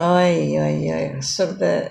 !oi! !oi! !oi! so the